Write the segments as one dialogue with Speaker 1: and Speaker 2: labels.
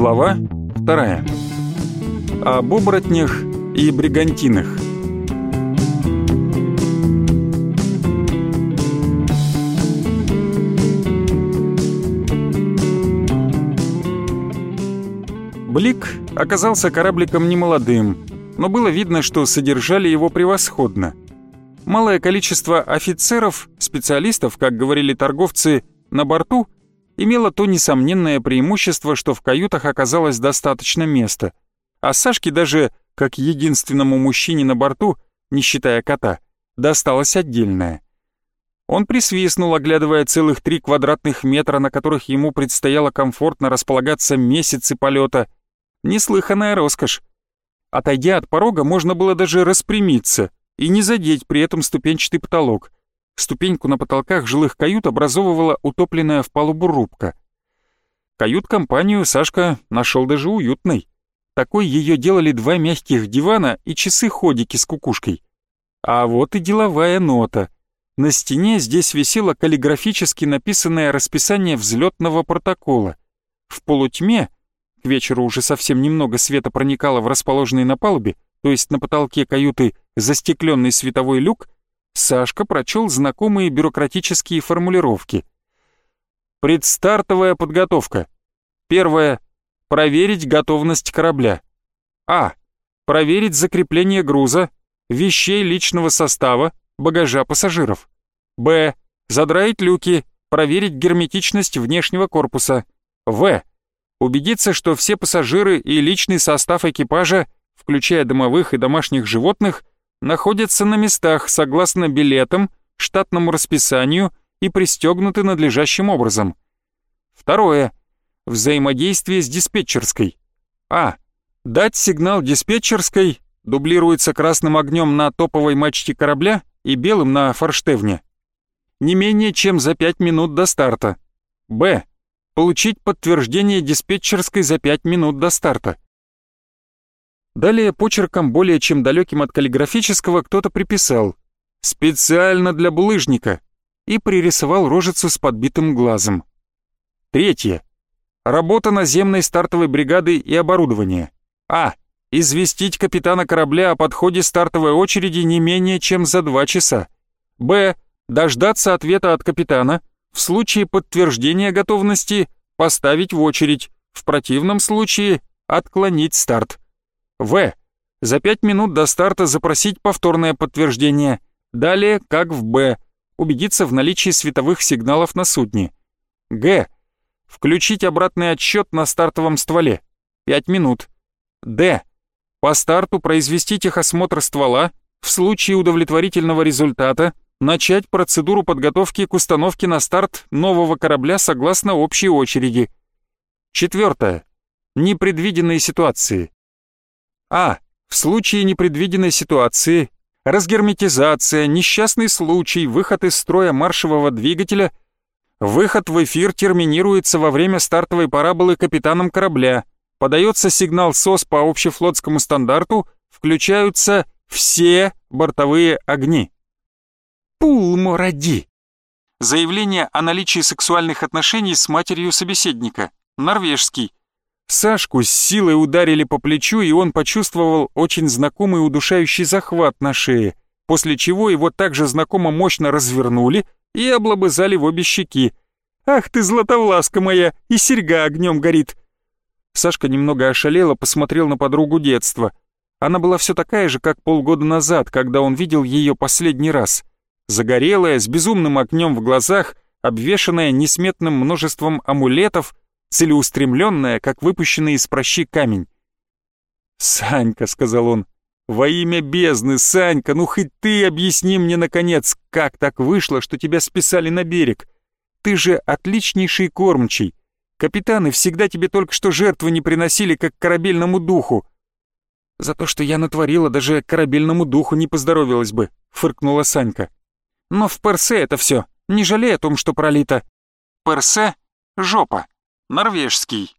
Speaker 1: Глава вторая. Об оборотнях и бригантинах. Блик оказался корабликом немолодым, но было видно, что содержали его превосходно. Малое количество офицеров, специалистов, как говорили торговцы, на борту имело то несомненное преимущество, что в каютах оказалось достаточно места, а Сашке даже, как единственному мужчине на борту, не считая кота, досталось отдельное. Он присвистнул, оглядывая целых три квадратных метра, на которых ему предстояло комфортно располагаться месяцы полета. Неслыханная роскошь. Отойдя от порога, можно было даже распрямиться и не задеть при этом ступенчатый потолок. Ступеньку на потолках жилых кают образовывала утопленная в палубу рубка. Кают-компанию Сашка нашел даже уютной. Такой ее делали два мягких дивана и часы-ходики с кукушкой. А вот и деловая нота. На стене здесь висело каллиграфически написанное расписание взлетного протокола. В полутьме к вечеру уже совсем немного света проникало в расположенный на палубе, то есть на потолке каюты застекленный световой люк, Сашка прочел знакомые бюрократические формулировки. Предстартовая подготовка. Первое. Проверить готовность корабля. А. Проверить закрепление груза, вещей личного состава, багажа пассажиров. Б. Задраить люки, проверить герметичность внешнего корпуса. В убедиться, что все пассажиры и личный состав экипажа, включая домовых и домашних животных, находятся на местах согласно билетам, штатному расписанию и пристегнуты надлежащим образом. Второе. Взаимодействие с диспетчерской. А. Дать сигнал диспетчерской, дублируется красным огнем на топовой мачте корабля и белым на форштевне. Не менее чем за 5 минут до старта. Б получить подтверждение диспетчерской за 5 минут до старта. Далее почерком, более чем далеким от каллиграфического, кто-то приписал «Специально для булыжника» и пририсовал рожицу с подбитым глазом. Третье. Работа наземной стартовой бригады и оборудования. А. Известить капитана корабля о подходе стартовой очереди не менее чем за два часа. Б. Дождаться ответа от капитана, в случае подтверждения готовности поставить в очередь, в противном случае отклонить старт. В. За 5 минут до старта запросить повторное подтверждение. Далее, как в Б, убедиться в наличии световых сигналов на судне. Г. Включить обратный отсчет на стартовом стволе. 5 минут. Д. По старту произвести техосмотр ствола, в случае удовлетворительного результата начать процедуру подготовки к установке на старт нового корабля согласно общей очереди. Четвертое. Непредвиденные ситуации. А. В случае непредвиденной ситуации разгерметизация, несчастный случай, выход из строя маршевого двигателя, выход в эфир терминируется во время стартовой параболы капитаном корабля, подается сигнал СОС по общефлотскому стандарту, включаются все бортовые огни. Пулморади. Заявление о наличии сексуальных отношений с матерью собеседника. Норвежский. Сашку с силой ударили по плечу, и он почувствовал очень знакомый удушающий захват на шее, после чего его также знакомо мощно развернули и облобызали в обе щеки. «Ах ты, златовласка моя, и серьга огнем горит!» Сашка немного ошалело посмотрел на подругу детства. Она была все такая же, как полгода назад, когда он видел ее последний раз загорелая, с безумным огнем в глазах, обвешанная несметным множеством амулетов, целеустремленная, как выпущенный из прощи камень. «Санька», — сказал он, — «во имя бездны, Санька, ну хоть ты объясни мне, наконец, как так вышло, что тебя списали на берег? Ты же отличнейший кормчий. Капитаны всегда тебе только что жертвы не приносили, как корабельному духу». «За то, что я натворила, даже корабельному духу не поздоровилась бы», — фыркнула Санька. Но в Персе это все, не жалей о том, что пролито. Персе — жопа, норвежский.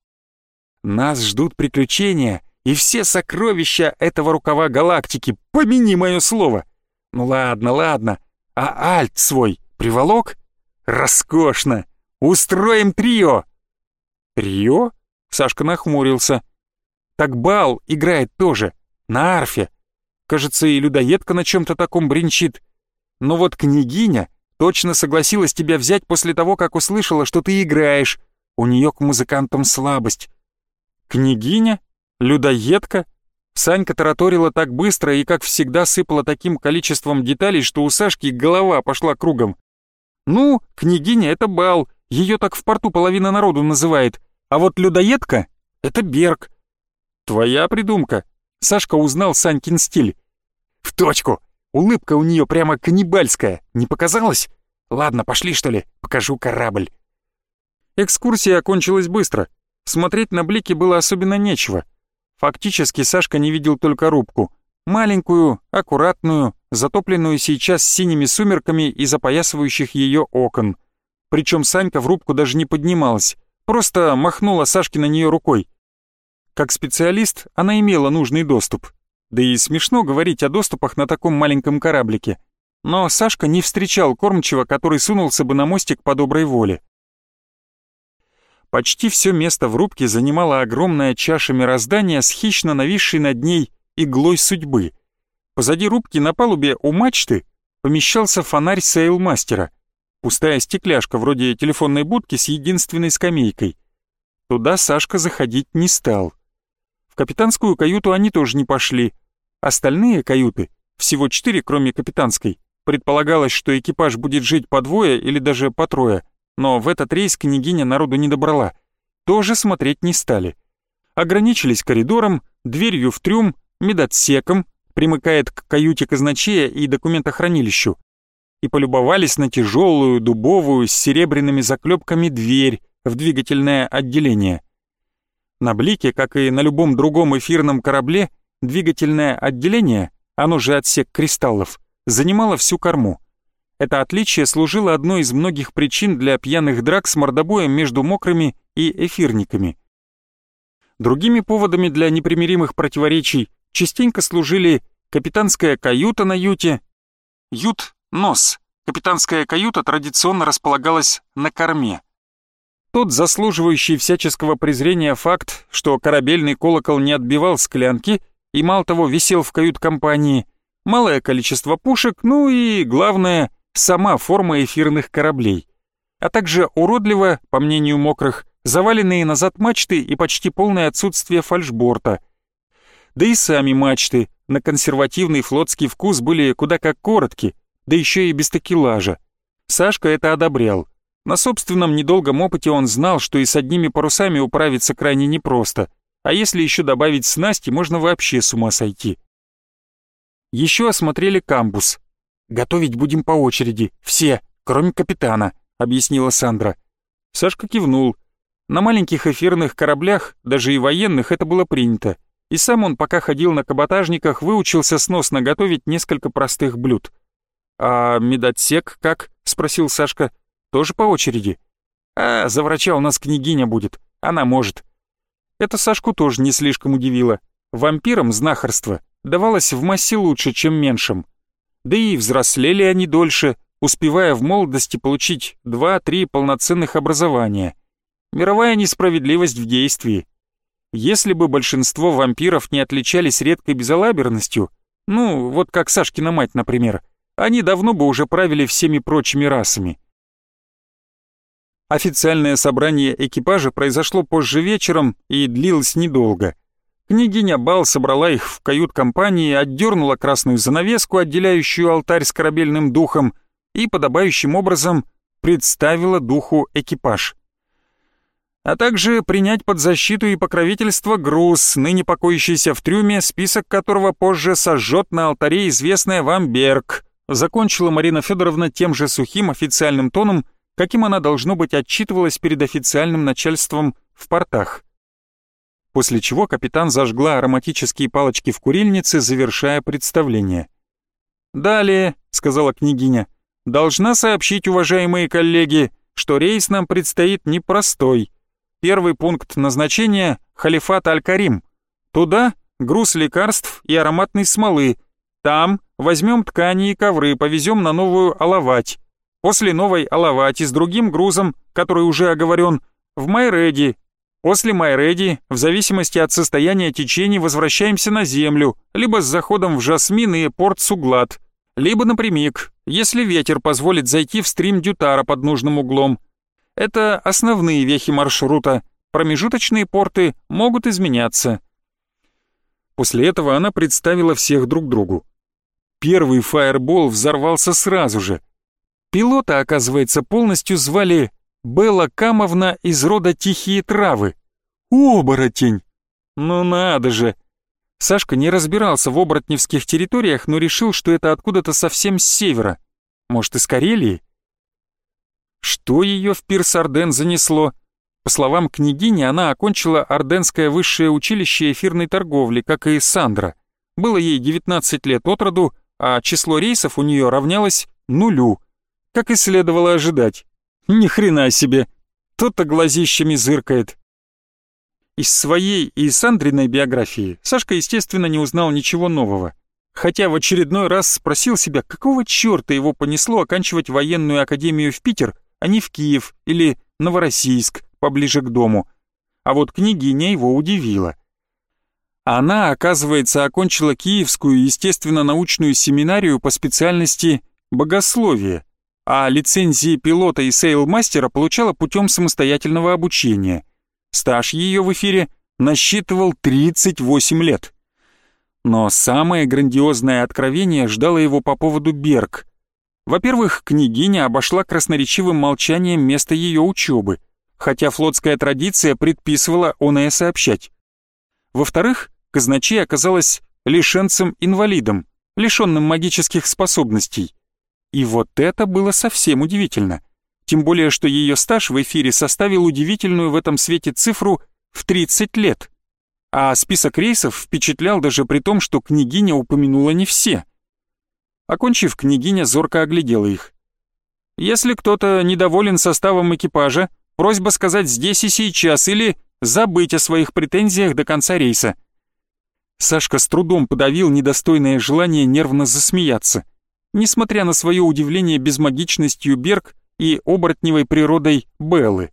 Speaker 1: Нас ждут приключения и все сокровища этого рукава галактики, помяни мое слово. Ну ладно, ладно, а альт свой приволок? Роскошно! Устроим трио! Трио? Сашка нахмурился. Так бал играет тоже, на арфе. Кажется, и людоедка на чем-то таком бренчит. Но вот княгиня точно согласилась тебя взять после того, как услышала, что ты играешь. У нее к музыкантам слабость. Княгиня? Людоедка? Санька тараторила так быстро и, как всегда, сыпала таким количеством деталей, что у Сашки голова пошла кругом. «Ну, княгиня — это бал, ее так в порту половина народу называет, а вот людоедка — это Берг». «Твоя придумка», — Сашка узнал Санькин стиль. «В точку! Улыбка у нее прямо каннибальская, не показалось? Ладно, пошли что ли, покажу корабль». Экскурсия окончилась быстро. Смотреть на блики было особенно нечего — Фактически Сашка не видел только рубку. Маленькую, аккуратную, затопленную сейчас синими сумерками из опоясывающих ее окон. Причем Санька в рубку даже не поднималась, просто махнула Сашке на нее рукой. Как специалист она имела нужный доступ. Да и смешно говорить о доступах на таком маленьком кораблике. Но Сашка не встречал кормчего, который сунулся бы на мостик по доброй воле. Почти все место в рубке занимала огромная чаша мироздания с хищно нависшей над ней иглой судьбы. Позади рубки на палубе у мачты помещался фонарь сейлмастера, пустая стекляшка вроде телефонной будки с единственной скамейкой. Туда Сашка заходить не стал. В капитанскую каюту они тоже не пошли. Остальные каюты, всего четыре, кроме капитанской, предполагалось, что экипаж будет жить по двое или даже по трое, но в этот рейс княгиня народу не добрала. Тоже смотреть не стали. Ограничились коридором, дверью в трюм, медотсеком, примыкает к каюте казначея и документохранилищу, и полюбовались на тяжелую, дубовую, с серебряными заклепками дверь в двигательное отделение. На Блике, как и на любом другом эфирном корабле, двигательное отделение, оно же отсек кристаллов, занимало всю корму. Это отличие служило одной из многих причин для пьяных драк с мордобоем между мокрыми и эфирниками. Другими поводами для непримиримых противоречий частенько служили капитанская каюта на юте, ют — нос, капитанская каюта традиционно располагалась на корме. Тот заслуживающий всяческого презрения факт, что корабельный колокол не отбивал склянки и, мало того, висел в кают-компании, малое количество пушек, ну и, главное, сама форма эфирных кораблей, а также уродливо, по мнению мокрых, заваленные назад мачты и почти полное отсутствие фальшборта. Да и сами мачты на консервативный флотский вкус были куда как коротки, да еще и без такелажа. Сашка это одобрял. На собственном недолгом опыте он знал, что и с одними парусами управиться крайне непросто, а если еще добавить снасти, можно вообще с ума сойти. Еще осмотрели камбус, «Готовить будем по очереди, все, кроме капитана», — объяснила Сандра. Сашка кивнул. На маленьких эфирных кораблях, даже и военных, это было принято. И сам он, пока ходил на каботажниках, выучился сносно готовить несколько простых блюд. «А медотсек как?» — спросил Сашка. «Тоже по очереди?» «А, за врача у нас княгиня будет, она может». Это Сашку тоже не слишком удивило. Вампирам знахарство давалось в массе лучше, чем меньшим да и взрослели они дольше, успевая в молодости получить два-три полноценных образования. Мировая несправедливость в действии. Если бы большинство вампиров не отличались редкой безалаберностью, ну, вот как Сашкина мать, например, они давно бы уже правили всеми прочими расами. Официальное собрание экипажа произошло позже вечером и длилось недолго. Княгиня Бал собрала их в кают-компании, отдернула красную занавеску, отделяющую алтарь с корабельным духом, и подобающим образом представила духу экипаж. А также принять под защиту и покровительство груз, ныне покоящийся в трюме, список которого позже сожжет на алтаре известная вам Берг, закончила Марина Федоровна тем же сухим официальным тоном, каким она, должно быть, отчитывалась перед официальным начальством в портах после чего капитан зажгла ароматические палочки в курильнице, завершая представление. «Далее», — сказала княгиня, — «должна сообщить, уважаемые коллеги, что рейс нам предстоит непростой. Первый пункт назначения — халифат Аль-Карим. Туда груз лекарств и ароматной смолы. Там возьмем ткани и ковры, повезем на новую Алавать. После новой Алавати с другим грузом, который уже оговорен, в Майреди, После Майреди, в зависимости от состояния течений, возвращаемся на землю, либо с заходом в Жасмин и порт Суглад, либо напрямик, если ветер позволит зайти в стрим Дютара под нужным углом. Это основные вехи маршрута, промежуточные порты могут изменяться. После этого она представила всех друг другу. Первый фаербол взорвался сразу же. Пилота, оказывается, полностью звали Белла Камовна из рода Тихие Травы. Оборотень! Ну надо же! Сашка не разбирался в оборотневских территориях, но решил, что это откуда-то совсем с севера. Может, из Карелии? Что ее в пирс Орден занесло? По словам княгини, она окончила Орденское высшее училище эфирной торговли, как и Сандра. Было ей 19 лет от роду, а число рейсов у нее равнялось нулю, как и следовало ожидать. Ни хрена себе. Тот-то глазищами зыркает. Из своей и Сандриной биографии Сашка, естественно, не узнал ничего нового. Хотя в очередной раз спросил себя, какого черта его понесло оканчивать военную академию в Питер, а не в Киев или Новороссийск, поближе к дому. А вот княгиня его удивила. Она, оказывается, окончила Киевскую естественно-научную семинарию по специальности богословие а лицензии пилота и сейлмастера получала путем самостоятельного обучения. Стаж ее в эфире насчитывал 38 лет. Но самое грандиозное откровение ждало его по поводу Берг. Во-первых, княгиня обошла красноречивым молчанием место ее учебы, хотя флотская традиция предписывала оное сообщать. Во-вторых, казначей оказалась лишенцем-инвалидом, лишенным магических способностей. И вот это было совсем удивительно. Тем более, что ее стаж в эфире составил удивительную в этом свете цифру в 30 лет. А список рейсов впечатлял даже при том, что княгиня упомянула не все. Окончив, княгиня зорко оглядела их. «Если кто-то недоволен составом экипажа, просьба сказать здесь и сейчас или забыть о своих претензиях до конца рейса». Сашка с трудом подавил недостойное желание нервно засмеяться несмотря на свое удивление безмагичностью Берг и оборотневой природой Беллы.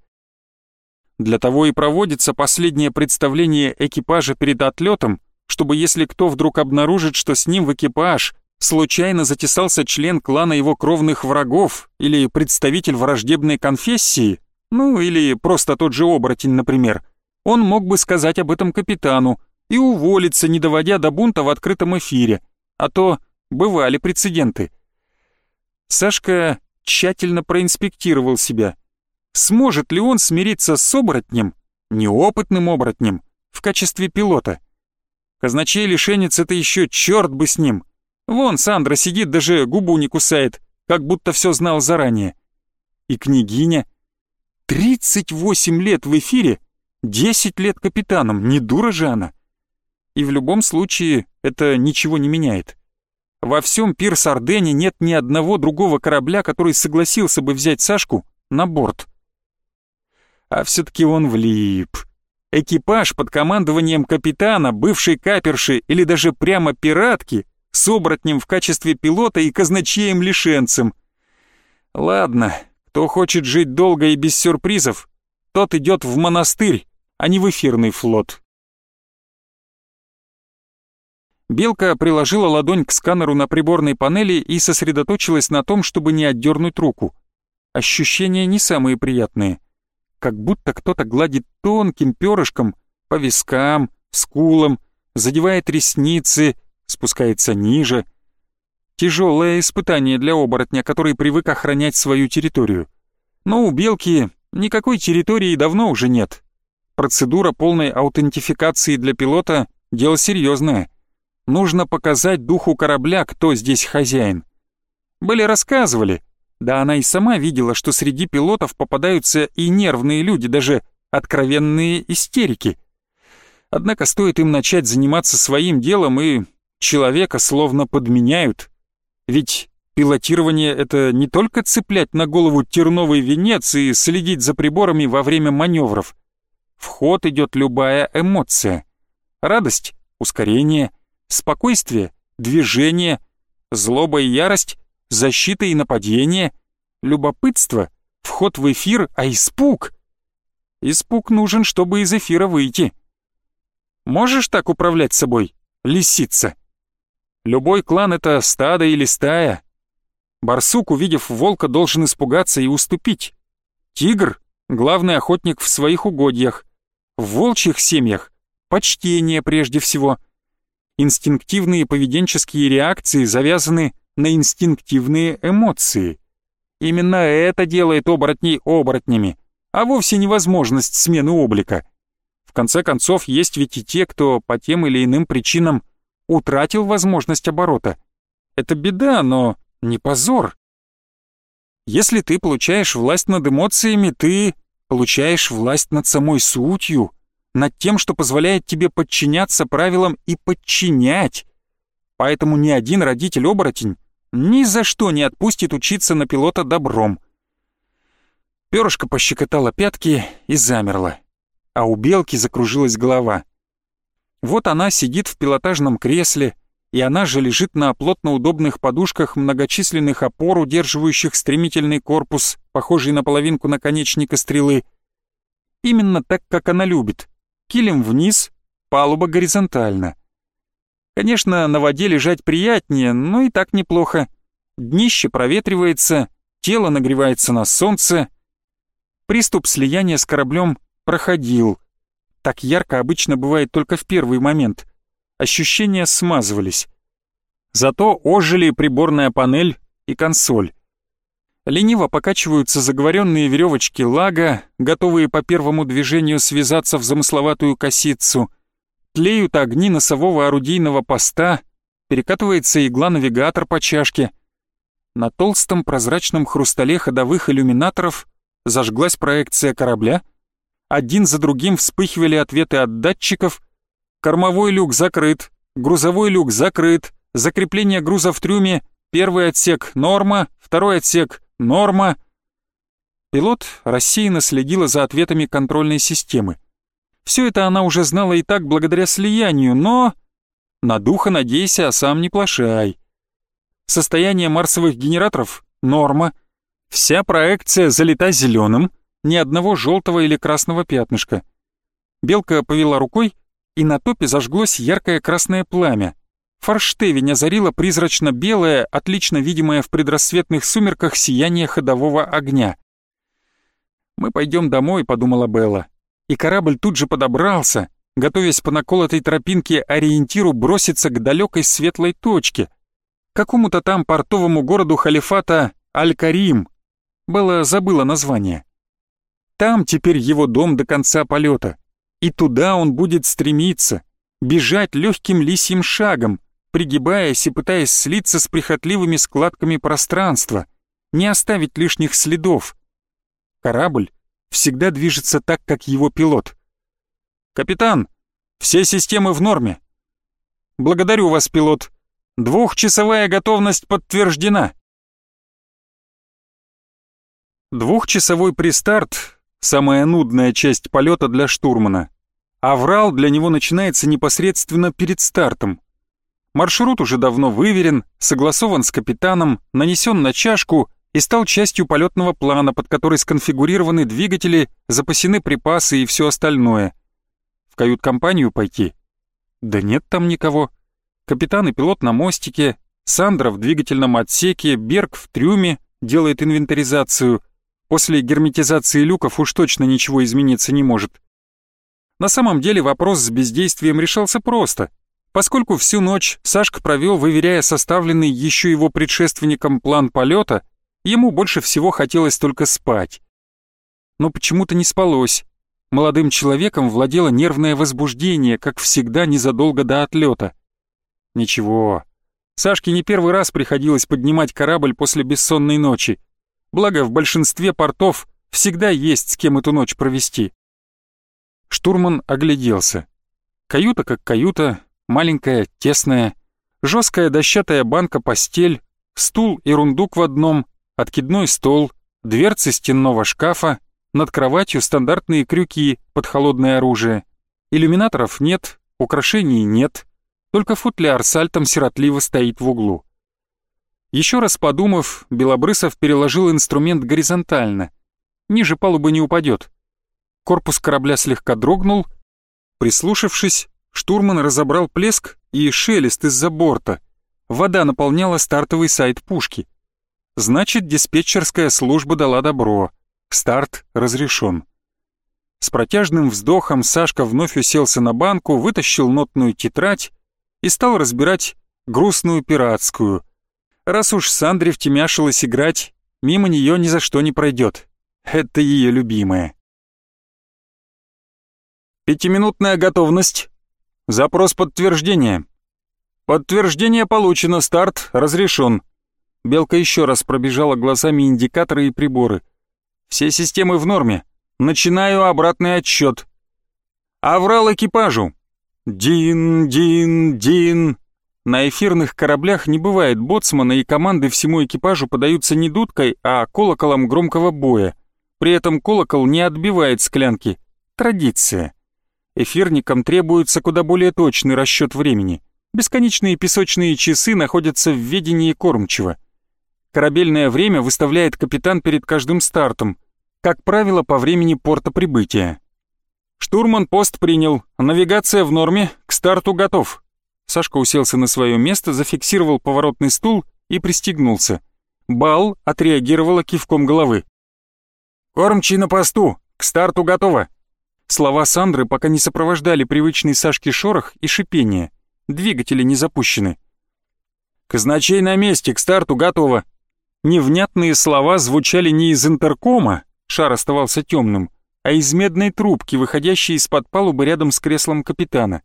Speaker 1: Для того и проводится последнее представление экипажа перед отлетом, чтобы если кто вдруг обнаружит, что с ним в экипаж случайно затесался член клана его кровных врагов или представитель враждебной конфессии, ну или просто тот же оборотень, например, он мог бы сказать об этом капитану и уволиться, не доводя до бунта в открытом эфире, а то бывали прецеденты. Сашка тщательно проинспектировал себя. Сможет ли он смириться с оборотнем, неопытным оборотнем, в качестве пилота? Казначей лишенец — это еще черт бы с ним. Вон Сандра сидит, даже губу не кусает, как будто все знал заранее. И княгиня. 38 лет в эфире, 10 лет капитаном, не дура же она. И в любом случае это ничего не меняет. Во всем пирс Ордене нет ни одного другого корабля, который согласился бы взять Сашку на борт. А все-таки он влип. Экипаж под командованием капитана, бывшей каперши или даже прямо пиратки с оборотнем в качестве пилота и казначеем-лишенцем. Ладно, кто хочет жить долго и без сюрпризов, тот идет в монастырь, а не в эфирный флот. Белка приложила ладонь к сканеру на приборной панели и сосредоточилась на том, чтобы не отдернуть руку. Ощущения не самые приятные. Как будто кто-то гладит тонким перышком по вискам, скулам, задевает ресницы, спускается ниже. Тяжелое испытание для оборотня, который привык охранять свою территорию. Но у белки никакой территории давно уже нет. Процедура полной аутентификации для пилота — дело серьезное — Нужно показать духу корабля, кто здесь хозяин. Были рассказывали, да она и сама видела, что среди пилотов попадаются и нервные люди, даже откровенные истерики. Однако стоит им начать заниматься своим делом, и человека словно подменяют. Ведь пилотирование — это не только цеплять на голову терновый венец и следить за приборами во время маневров. В ход идет любая эмоция. Радость, ускорение, спокойствие, движение, злоба и ярость, защита и нападение, любопытство, вход в эфир, а испуг. Испуг нужен, чтобы из эфира выйти. Можешь так управлять собой, лисица? Любой клан — это стадо или стая. Барсук, увидев волка, должен испугаться и уступить. Тигр — главный охотник в своих угодьях. В волчьих семьях — почтение прежде всего. Инстинктивные поведенческие реакции завязаны на инстинктивные эмоции. Именно это делает оборотней оборотнями, а вовсе невозможность смены облика. В конце концов, есть ведь и те, кто по тем или иным причинам утратил возможность оборота. Это беда, но не позор. Если ты получаешь власть над эмоциями, ты получаешь власть над самой сутью, над тем, что позволяет тебе подчиняться правилам и подчинять. Поэтому ни один родитель-оборотень ни за что не отпустит учиться на пилота добром. Пёрышко пощекотало пятки и замерло, а у белки закружилась голова. Вот она сидит в пилотажном кресле, и она же лежит на плотно удобных подушках многочисленных опор, удерживающих стремительный корпус, похожий на половинку наконечника стрелы. Именно так, как она любит. Килем вниз, палуба горизонтально. Конечно, на воде лежать приятнее, но и так неплохо. Днище проветривается, тело нагревается на солнце. Приступ слияния с кораблем проходил. Так ярко обычно бывает только в первый момент. Ощущения смазывались. Зато ожили приборная панель и консоль. Лениво покачиваются заговоренные веревочки лага, готовые по первому движению связаться в замысловатую косицу — тлеют огни носового орудийного поста, перекатывается игла-навигатор по чашке. На толстом прозрачном хрустале ходовых иллюминаторов зажглась проекция корабля, один за другим вспыхивали ответы от датчиков, кормовой люк закрыт, грузовой люк закрыт, закрепление груза в трюме, первый отсек — норма, второй отсек — норма. Пилот рассеянно следила за ответами контрольной системы. Все это она уже знала и так благодаря слиянию, но... На духа надейся, а сам не плашай. Состояние марсовых генераторов — норма. Вся проекция залита зеленым, ни одного желтого или красного пятнышка. Белка повела рукой, и на топе зажглось яркое красное пламя. Форштевень озарила призрачно-белое, отлично видимое в предрассветных сумерках сияние ходового огня. «Мы пойдем домой», — подумала Белла и корабль тут же подобрался, готовясь по наколотой тропинке ориентиру броситься к далекой светлой точке, какому-то там портовому городу халифата Аль-Карим. Белла забыла название. Там теперь его дом до конца полета, и туда он будет стремиться, бежать легким лисьим шагом, пригибаясь и пытаясь слиться с прихотливыми складками пространства, не оставить лишних следов. Корабль всегда движется так, как его пилот. «Капитан, все системы в норме». «Благодарю вас, пилот. Двухчасовая готовность подтверждена». Двухчасовой пристарт — самая нудная часть полета для штурмана. Аврал для него начинается непосредственно перед стартом. Маршрут уже давно выверен, согласован с капитаном, нанесен на чашку и стал частью полетного плана, под который сконфигурированы двигатели, запасены припасы и все остальное. В кают-компанию пойти? Да нет там никого. Капитан и пилот на мостике, Сандра в двигательном отсеке, Берг в трюме делает инвентаризацию. После герметизации люков уж точно ничего измениться не может. На самом деле вопрос с бездействием решался просто. Поскольку всю ночь Сашка провел, выверяя составленный еще его предшественником план полета, Ему больше всего хотелось только спать. Но почему-то не спалось. Молодым человеком владело нервное возбуждение, как всегда незадолго до отлета. Ничего, Сашке не первый раз приходилось поднимать корабль после бессонной ночи. Благо, в большинстве портов всегда есть с кем эту ночь провести. Штурман огляделся. Каюта как каюта, маленькая, тесная, жесткая дощатая банка-постель, стул и рундук в одном, откидной стол, дверцы стенного шкафа, над кроватью стандартные крюки под холодное оружие. Иллюминаторов нет, украшений нет, только футляр с альтом сиротливо стоит в углу. Еще раз подумав, Белобрысов переложил инструмент горизонтально. Ниже палубы не упадет. корпус корабля слегка дрогнул. Прислушавшись, штурман разобрал плеск и шелест из-за борта. Вода наполняла стартовый сайт пушки. Значит, диспетчерская служба дала добро. Старт разрешен. С протяжным вздохом Сашка вновь уселся на банку, вытащил нотную тетрадь и стал разбирать грустную пиратскую. Раз уж Сандре втемяшилась играть, мимо нее ни за что не пройдет. Это ее любимая. Пятиминутная готовность. Запрос подтверждения. Подтверждение получено, старт разрешен. Белка еще раз пробежала глазами индикаторы и приборы. Все системы в норме. Начинаю обратный отсчет. Аврал экипажу. Дин, Дин, Дин. На эфирных кораблях не бывает боцмана, и команды всему экипажу подаются не дудкой, а колоколом громкого боя. При этом колокол не отбивает склянки. Традиция. Эфирникам требуется куда более точный расчет времени. Бесконечные песочные часы находятся в ведении кормчего. Корабельное время выставляет капитан перед каждым стартом, как правило, по времени порта прибытия. Штурман пост принял, навигация в норме, к старту готов. Сашка уселся на свое место, зафиксировал поворотный стул и пристегнулся. Бал отреагировала кивком головы. «Кормчий на посту, к старту готово». Слова Сандры пока не сопровождали привычный Сашке шорох и шипение. Двигатели не запущены. «Казначей на месте, к старту готово». Невнятные слова звучали не из интеркома, шар оставался темным, а из медной трубки, выходящей из-под палубы рядом с креслом капитана.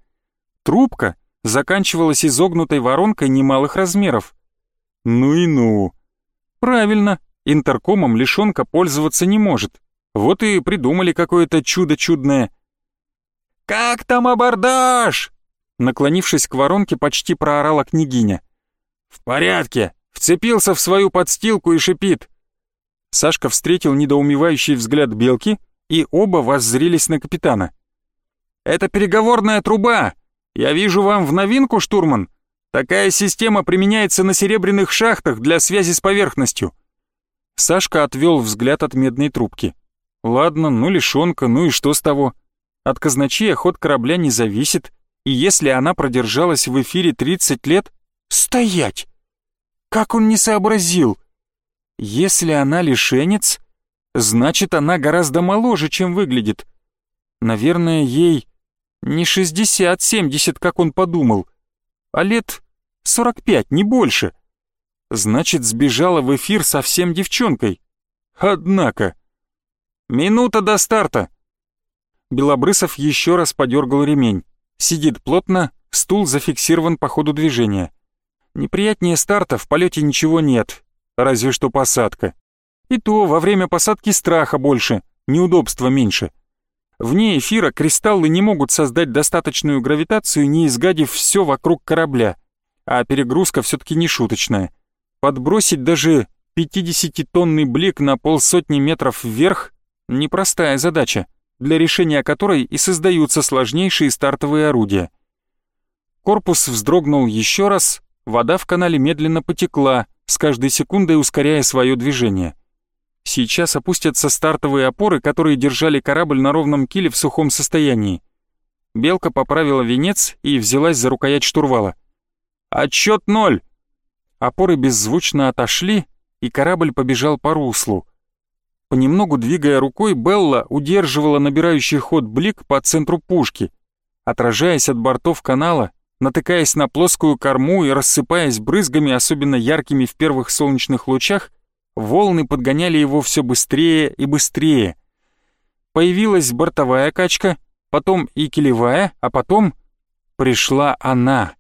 Speaker 1: Трубка заканчивалась изогнутой воронкой немалых размеров. Ну и ну. Правильно, интеркомом лишенка пользоваться не может. Вот и придумали какое-то чудо чудное. «Как там абордаж?» Наклонившись к воронке, почти проорала княгиня. «В порядке!» Вцепился в свою подстилку и шипит. Сашка встретил недоумевающий взгляд белки, и оба воззрелись на капитана. «Это переговорная труба! Я вижу вам в новинку, штурман! Такая система применяется на серебряных шахтах для связи с поверхностью!» Сашка отвел взгляд от медной трубки. «Ладно, ну лишонка, ну и что с того? От казначея ход корабля не зависит, и если она продержалась в эфире 30 лет... Стоять! Как он не сообразил? Если она лишенец, значит, она гораздо моложе, чем выглядит. Наверное, ей не 60-70, как он подумал, а лет 45, не больше. Значит, сбежала в эфир совсем девчонкой. Однако... Минута до старта. Белобрысов еще раз подергал ремень. Сидит плотно, стул зафиксирован по ходу движения. Неприятнее старта в полете ничего нет, разве что посадка. И то во время посадки страха больше, неудобства меньше. Вне эфира кристаллы не могут создать достаточную гравитацию, не изгадив все вокруг корабля, а перегрузка все-таки не шуточная. Подбросить даже 50-тонный блик на полсотни метров вверх — непростая задача, для решения которой и создаются сложнейшие стартовые орудия. Корпус вздрогнул еще раз, Вода в канале медленно потекла, с каждой секундой ускоряя свое движение. Сейчас опустятся стартовые опоры, которые держали корабль на ровном киле в сухом состоянии. Белка поправила венец и взялась за рукоять штурвала. «Отчет ноль!» Опоры беззвучно отошли, и корабль побежал по руслу. Понемногу двигая рукой, Белла удерживала набирающий ход блик по центру пушки. Отражаясь от бортов канала, натыкаясь на плоскую корму и рассыпаясь брызгами, особенно яркими в первых солнечных лучах, волны подгоняли его все быстрее и быстрее. Появилась бортовая качка, потом и килевая, а потом пришла она.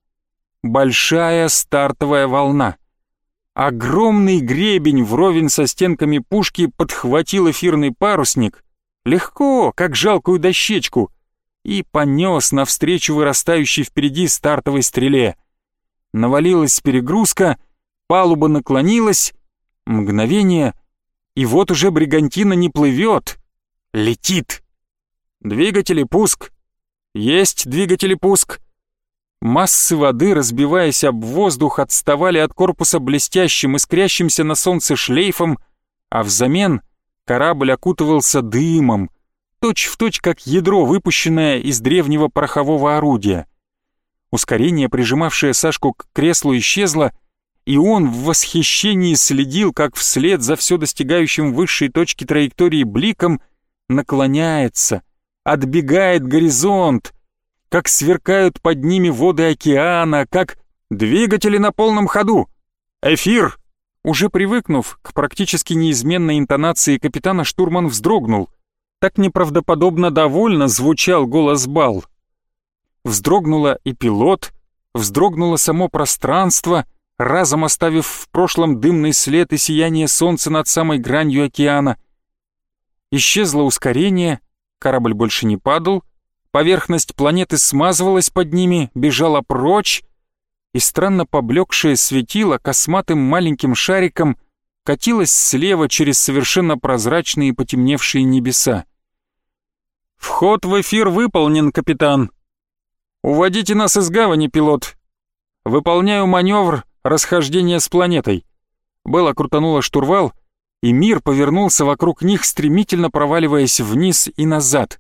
Speaker 1: Большая стартовая волна. Огромный гребень вровень со стенками пушки подхватил эфирный парусник. Легко, как жалкую дощечку — и понес навстречу вырастающей впереди стартовой стреле. Навалилась перегрузка, палуба наклонилась, мгновение, и вот уже бригантина не плывет, летит. Двигатели пуск. Есть двигатели пуск. Массы воды, разбиваясь об воздух, отставали от корпуса блестящим, искрящимся на солнце шлейфом, а взамен корабль окутывался дымом, точь в точь как ядро, выпущенное из древнего порохового орудия. Ускорение, прижимавшее Сашку к креслу, исчезло, и он в восхищении следил, как вслед за все достигающим высшей точки траектории бликом наклоняется, отбегает горизонт, как сверкают под ними воды океана, как двигатели на полном ходу. Эфир! Уже привыкнув к практически неизменной интонации капитана, штурман вздрогнул. Так неправдоподобно довольно звучал голос Бал. Вздрогнула и пилот, вздрогнуло само пространство, разом оставив в прошлом дымный след и сияние солнца над самой гранью океана. Исчезло ускорение, корабль больше не падал, поверхность планеты смазывалась под ними, бежала прочь, и странно поблекшее светило косматым маленьким шариком катилось слева через совершенно прозрачные потемневшие небеса. «Вход в эфир выполнен, капитан. Уводите нас из гавани, пилот. Выполняю маневр расхождения с планетой». Белла крутанула штурвал, и мир повернулся вокруг них, стремительно проваливаясь вниз и назад.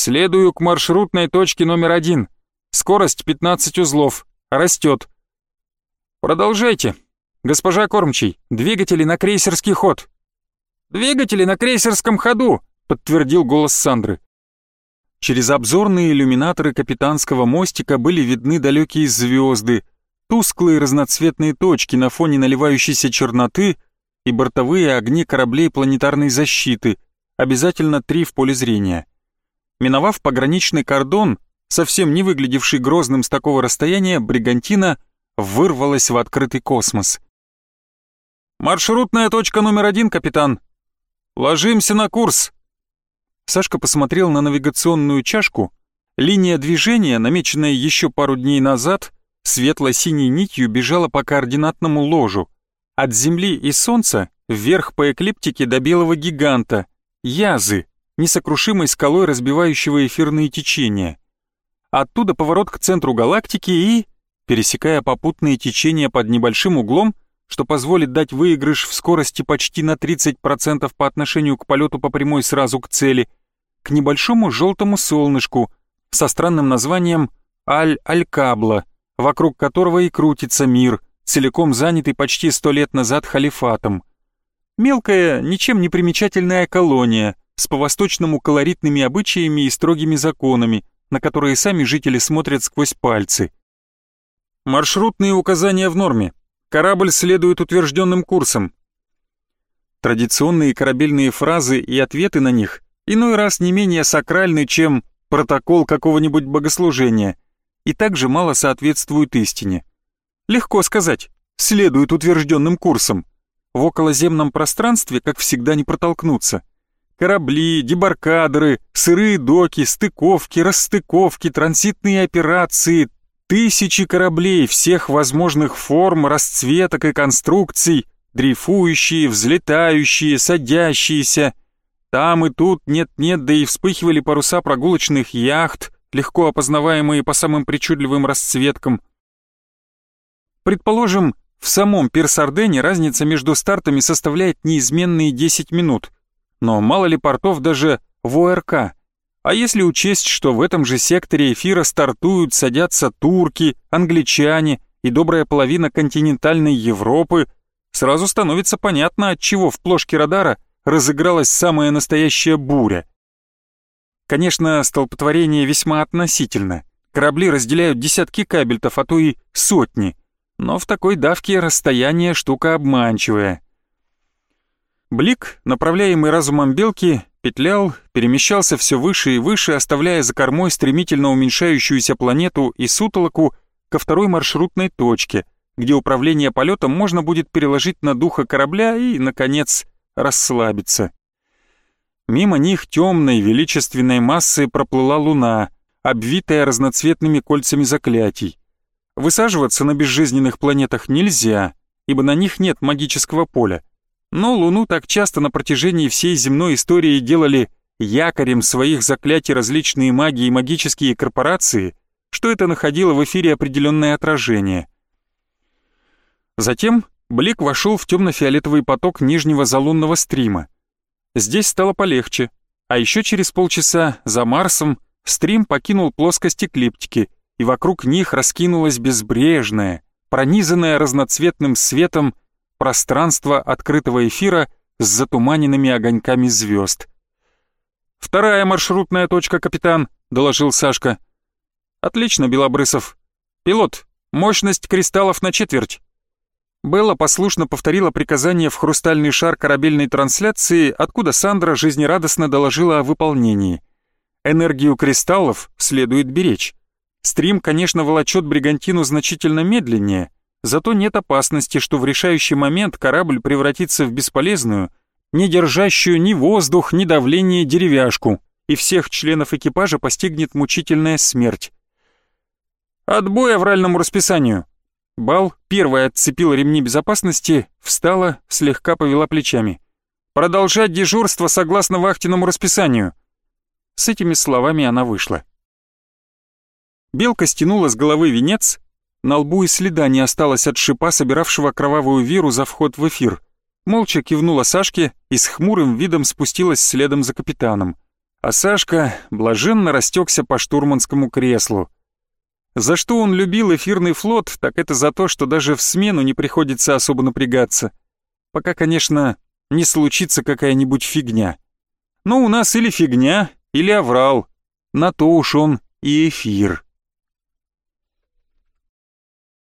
Speaker 1: «Следую к маршрутной точке номер один. Скорость 15 узлов. Растет. Продолжайте. Госпожа Кормчий, двигатели на крейсерский ход. Двигатели на крейсерском ходу, подтвердил голос Сандры. Через обзорные иллюминаторы капитанского мостика были видны далекие звезды, тусклые разноцветные точки на фоне наливающейся черноты и бортовые огни кораблей планетарной защиты, обязательно три в поле зрения. Миновав пограничный кордон, совсем не выглядевший грозным с такого расстояния, бригантина вырвалась в открытый космос. «Маршрутная точка номер один, капитан. Ложимся на курс». Сашка посмотрел на навигационную чашку. Линия движения, намеченная еще пару дней назад, светло-синей нитью бежала по координатному ложу. От Земли и Солнца вверх по эклиптике до белого гиганта, Язы, несокрушимой скалой разбивающего эфирные течения. Оттуда поворот к центру галактики и, пересекая попутные течения под небольшим углом, что позволит дать выигрыш в скорости почти на 30% по отношению к полету по прямой сразу к цели, к небольшому желтому солнышку со странным названием Аль-Аль-Кабла, вокруг которого и крутится мир, целиком занятый почти сто лет назад халифатом. Мелкая, ничем не примечательная колония с по-восточному колоритными обычаями и строгими законами, на которые сами жители смотрят сквозь пальцы. Маршрутные указания в норме. Корабль следует утвержденным курсом. Традиционные корабельные фразы и ответы на них иной раз не менее сакральны, чем протокол какого-нибудь богослужения, и также мало соответствуют истине. Легко сказать, следует утвержденным курсом. В околоземном пространстве, как всегда, не протолкнуться – Корабли, дебаркадеры, сырые доки, стыковки, расстыковки, транзитные операции, тысячи кораблей всех возможных форм, расцветок и конструкций, дрейфующие, взлетающие, садящиеся. Там и тут нет-нет, да и вспыхивали паруса прогулочных яхт, легко опознаваемые по самым причудливым расцветкам. Предположим, в самом Пирсардене разница между стартами составляет неизменные 10 минут – но мало ли портов даже в ОРК. А если учесть, что в этом же секторе эфира стартуют, садятся турки, англичане и добрая половина континентальной Европы, сразу становится понятно, от чего в плошке радара разыгралась самая настоящая буря. Конечно, столпотворение весьма относительно. Корабли разделяют десятки кабельтов, а то и сотни. Но в такой давке расстояние штука обманчивая. Блик, направляемый разумом белки, петлял, перемещался все выше и выше, оставляя за кормой стремительно уменьшающуюся планету и сутолоку ко второй маршрутной точке, где управление полетом можно будет переложить на духа корабля и, наконец, расслабиться. Мимо них темной величественной массой проплыла луна, обвитая разноцветными кольцами заклятий. Высаживаться на безжизненных планетах нельзя, ибо на них нет магического поля. Но Луну так часто на протяжении всей земной истории делали якорем своих заклятий различные маги и магические корпорации, что это находило в эфире определенное отражение. Затем Блик вошел в темно-фиолетовый поток нижнего залунного стрима. Здесь стало полегче. А еще через полчаса за Марсом стрим покинул плоскость эклиптики, и вокруг них раскинулось безбрежное, пронизанное разноцветным светом пространство открытого эфира с затуманенными огоньками звезд. «Вторая маршрутная точка, капитан», — доложил Сашка. «Отлично, Белобрысов. Пилот, мощность кристаллов на четверть». Белла послушно повторила приказание в хрустальный шар корабельной трансляции, откуда Сандра жизнерадостно доложила о выполнении. Энергию кристаллов следует беречь. Стрим, конечно, волочет бригантину значительно медленнее, зато нет опасности, что в решающий момент корабль превратится в бесполезную, не держащую ни воздух, ни давление деревяшку, и всех членов экипажа постигнет мучительная смерть. Отбой авральному расписанию. Бал первая отцепила ремни безопасности, встала, слегка повела плечами. Продолжать дежурство согласно вахтенному расписанию. С этими словами она вышла. Белка стянула с головы венец, на лбу и следа не осталось от шипа, собиравшего кровавую виру за вход в эфир. Молча кивнула Сашке и с хмурым видом спустилась следом за капитаном. А Сашка блаженно растекся по штурманскому креслу. За что он любил эфирный флот, так это за то, что даже в смену не приходится особо напрягаться. Пока, конечно, не случится какая-нибудь фигня. Но у нас или фигня, или аврал. На то уж он и эфир.